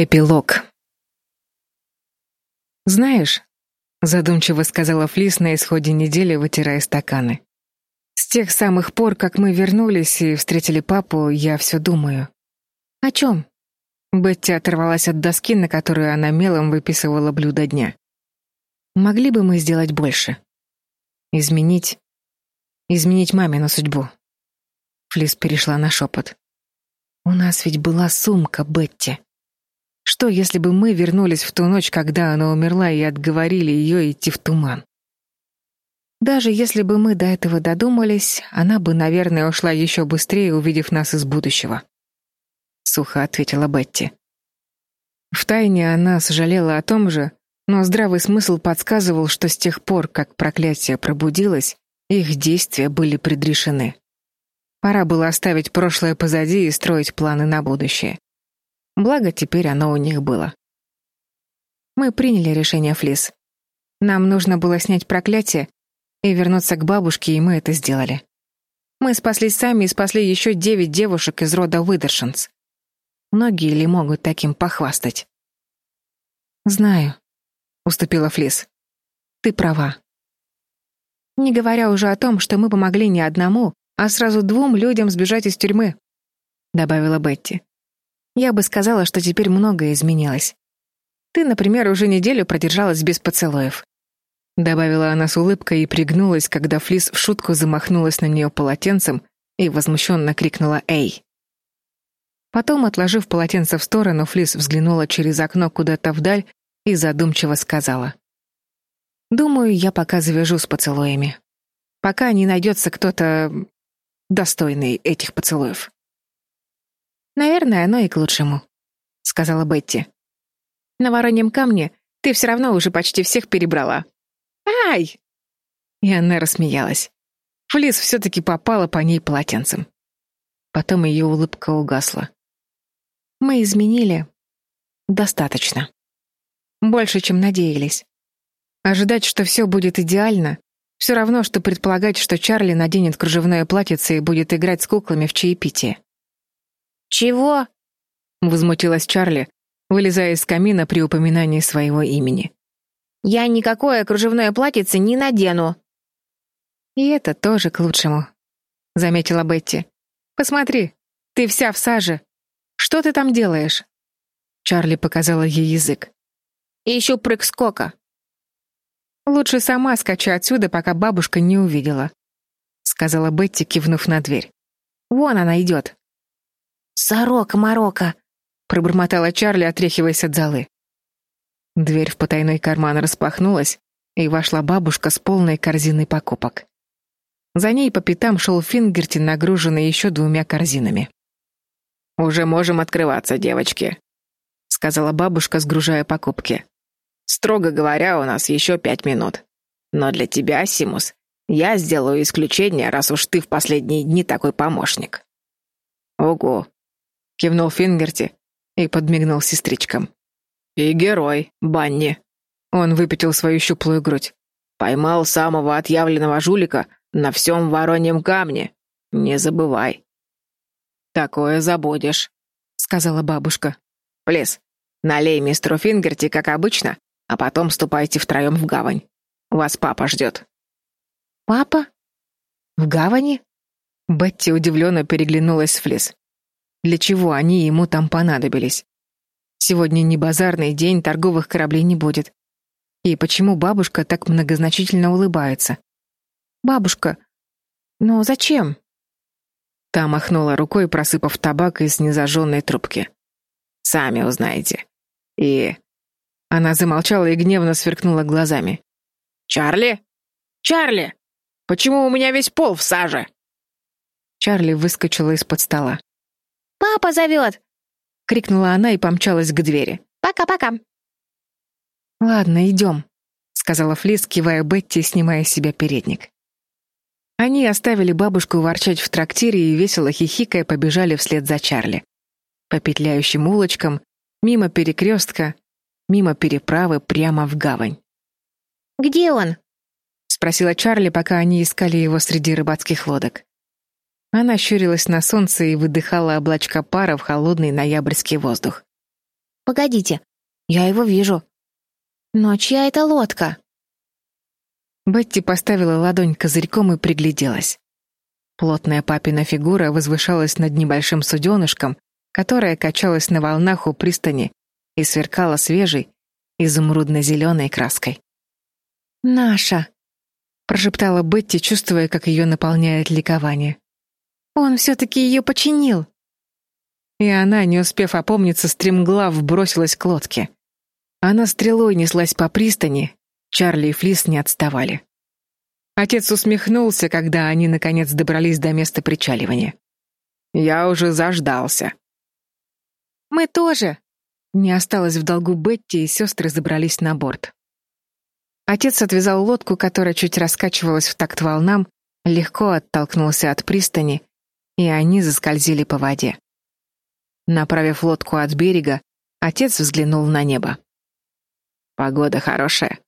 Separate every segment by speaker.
Speaker 1: Эпилог. Знаешь, задумчиво сказала Флис на исходе недели, вытирая стаканы. С тех самых пор, как мы вернулись и встретили папу, я все думаю. О чем? Бетти оторвалась от доски, на которую она мелом выписывала блюдо дня. Могли бы мы сделать больше? Изменить изменить мамину судьбу. Флис перешла на шепот. У нас ведь была сумка, Бетти. Что, если бы мы вернулись в ту ночь, когда она умерла, и отговорили ее идти в туман? Даже если бы мы до этого додумались, она бы, наверное, ушла еще быстрее, увидев нас из будущего. Сухо ответила Бетти. Втайне она сожалела о том же, но здравый смысл подсказывал, что с тех пор, как проклятие пробудилось, их действия были предрешены. Пора было оставить прошлое позади и строить планы на будущее. Благо, теперь оно у них было. Мы приняли решение, Флис. Нам нужно было снять проклятие и вернуться к бабушке, и мы это сделали. Мы спаслись сами и спасли еще девять девушек из рода Уидершинс. Многие ли могут таким похвастать? Знаю, уступила Флис. Ты права. Не говоря уже о том, что мы помогли не одному, а сразу двум людям сбежать из тюрьмы, добавила Бетти. Я бы сказала, что теперь многое изменилось. Ты, например, уже неделю продержалась без поцелуев. Добавила она с улыбкой и пригнулась, когда Флис в шутку замахнулась на нее полотенцем и возмущенно крикнула «Эй!». Потом, отложив полотенце в сторону, Флис взглянула через окно куда-то вдаль и задумчиво сказала. «Думаю, я пока завяжу с поцелуями. Пока не найдется кто-то достойный этих поцелуев». Наверное, оно и к лучшему, сказала Бетти. На вороньем камне ты все равно уже почти всех перебрала. Ай! И она рассмеялась. Флис все-таки попала по ней полотенцем. Потом ее улыбка угасла. Мы изменили достаточно. Больше, чем надеялись. Ожидать, что все будет идеально, все равно, что предполагать, что Чарли наденет кружевное платьице и будет играть с куклами в чаепитие.
Speaker 2: «Чего?» — возмутилась Чарли, вылезая из камина при упоминании своего имени. «Я никакое кружевное платьице не надену».
Speaker 1: «И это тоже к лучшему», — заметила Бетти. «Посмотри, ты вся в саже. Что ты там делаешь?» Чарли показала ей язык.
Speaker 2: «Ищу прыг-скока».
Speaker 1: «Лучше сама скачи отсюда, пока бабушка не увидела», — сказала Бетти, кивнув на дверь. «Вон она идет».
Speaker 2: «Сорока-морока!» — пробормотала Чарли, отряхиваясь от золы.
Speaker 1: Дверь в потайной карман распахнулась, и вошла бабушка с полной корзиной покупок. За ней по пятам шел Фингерти, нагруженный еще двумя корзинами.
Speaker 3: «Уже можем открываться, девочки», — сказала бабушка, сгружая покупки. «Строго говоря, у нас еще пять минут. Но для тебя, Симус, я сделаю исключение, раз уж ты в последние дни такой помощник». «Ого, кивнул Фингерти и подмигнул сестричкам. И герой, Банни. Он выпятил свою щуплую грудь. Поймал самого отъявленного жулика на всем вороньем камне. Не забывай. Такое забудешь, сказала бабушка. Плес, налей мистеру Фингерти, как обычно, а потом ступайте втроем в гавань. Вас папа ждет.
Speaker 1: Папа? В гавани? Бетти удивленно переглянулась с Флис. Для чего они ему там понадобились? Сегодня не базарный день, торговых кораблей не будет. И почему бабушка так многозначительно улыбается? Бабушка, но зачем? Та махнула рукой, просыпав табак из незажженной трубки. Сами узнаете. И она замолчала и гневно сверкнула глазами.
Speaker 3: Чарли? Чарли! Почему у меня весь пол в саже?
Speaker 1: Чарли выскочила из-под стола.
Speaker 2: «Папа зовет!»
Speaker 1: — крикнула она и помчалась к двери.
Speaker 2: «Пока-пока!»
Speaker 1: «Ладно, идем», — сказала Флис, кивая Бетти, снимая с себя передник. Они оставили бабушку ворчать в трактире и весело хихикая побежали вслед за Чарли. По петляющим улочкам, мимо перекрестка, мимо переправы прямо в гавань.
Speaker 2: «Где он?»
Speaker 1: — спросила Чарли, пока они искали его среди рыбацких лодок. Она щурилась на солнце и выдыхала облачка пара в холодный ноябрьский воздух.
Speaker 2: Погодите, я его вижу. Но чья это лодка?
Speaker 1: Бетти поставила ладонь козырьком и пригляделась. Плотная папина фигура возвышалась над небольшим суденышком, которое качалось на волнах у пристани и сверкало свежей, изумрудно-зеленой краской.
Speaker 2: «Наша!»
Speaker 1: — прошептала Бетти, чувствуя, как ее наполняет ликование.
Speaker 2: «Он все-таки ее починил!»
Speaker 1: И она, не успев опомниться, стремглав бросилась к лодке. Она стрелой неслась по пристани, Чарли и Флис не отставали. Отец усмехнулся, когда они наконец добрались до места причаливания. Я уже заждался.
Speaker 2: Мы тоже.
Speaker 1: Не осталось в долгу Бетти, и сестры забрались на борт. Отец отвязал лодку, которая чуть раскачивалась в такт волнам, легко оттолкнулся от пристани, и они заскользили по воде. Направив лодку от берега, отец взглянул на небо. Погода хорошая.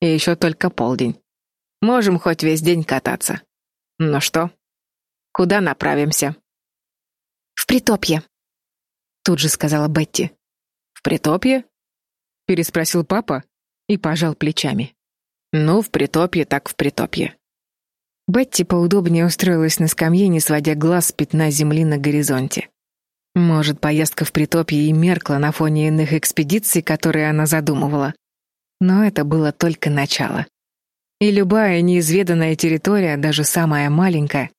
Speaker 1: И еще только полдень. Можем хоть весь день кататься. Ну что, куда направимся?
Speaker 2: В притопье,
Speaker 1: тут же сказала Бетти. В притопье? переспросил папа и пожал плечами. Ну, в притопье так в притопье. Бетти поудобнее устроилась на скамье, не сводя глаз с пятна земли на горизонте. Может, поездка в притопье и меркла на фоне иных экспедиций, которые она задумывала. Но это было только начало. И любая неизведанная территория, даже самая маленькая,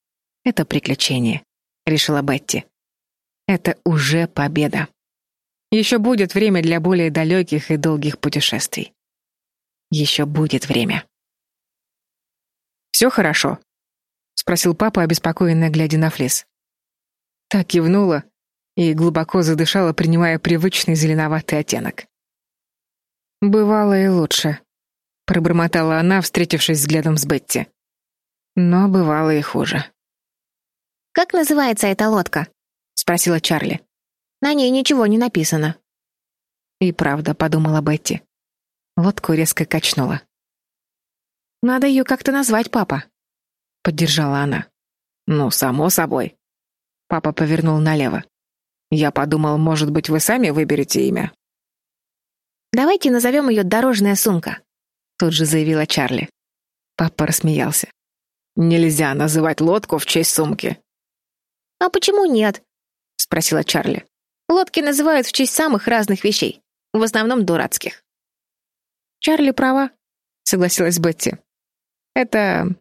Speaker 1: это приключение, решила Бетти. Это уже победа. Еще будет время для более далеких и долгих путешествий. Еще будет время. «Все хорошо?» — спросил папа, обеспокоенно глядя на Флис. Так кивнула и глубоко задышала, принимая привычный зеленоватый оттенок. Бывало и лучше, пробормотала она, встретившись взглядом с Бетти. Но бывало и хуже.
Speaker 2: Как называется эта лодка? спросила Чарли. На ней ничего не написано.
Speaker 1: И правда, подумала Бетти. Лодку резко качнула. Надо ее как-то назвать, папа, поддержала она. Ну, само собой. Папа повернул налево. Я подумал, может быть, вы сами выберете имя.
Speaker 2: Давайте назовем ее «Дорожная сумка», — тут же заявила Чарли.
Speaker 1: Папа рассмеялся. «Нельзя называть лодку в честь сумки».
Speaker 2: «А почему нет?» — спросила Чарли. «Лодки называют в честь самых разных вещей, в основном дурацких».
Speaker 1: «Чарли права», — согласилась Бетти. «Это...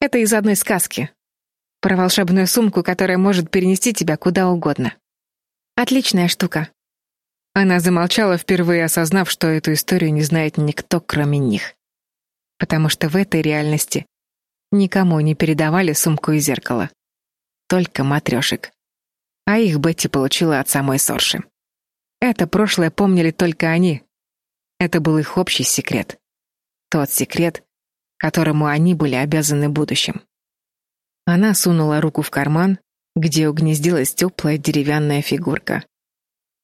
Speaker 1: это из одной сказки. Про волшебную сумку, которая может перенести тебя куда угодно. Отличная штука. Она замолчала, впервые осознав, что эту историю не знает никто, кроме них. Потому что в этой реальности никому не передавали сумку и зеркало. Только матрешек. А их Бетти получила от самой Сорши. Это прошлое помнили только они. Это был их общий секрет. Тот секрет, которому они были обязаны будущим. Она сунула руку в карман, где угнездилась теплая деревянная фигурка.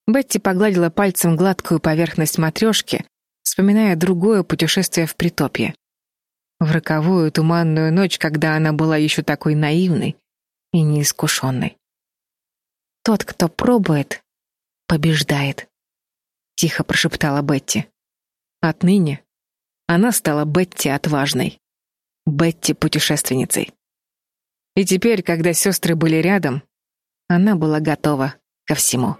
Speaker 1: Бетти погладила пальцем гладкую поверхность матрешки, вспоминая другое путешествие в притопье. В роковую туманную ночь, когда она была еще такой наивной и неискушенной. «Тот, кто пробует, побеждает», — тихо прошептала Бетти. Отныне она стала Бетти отважной, Бетти путешественницей. И теперь, когда сестры были рядом, она была готова ко всему.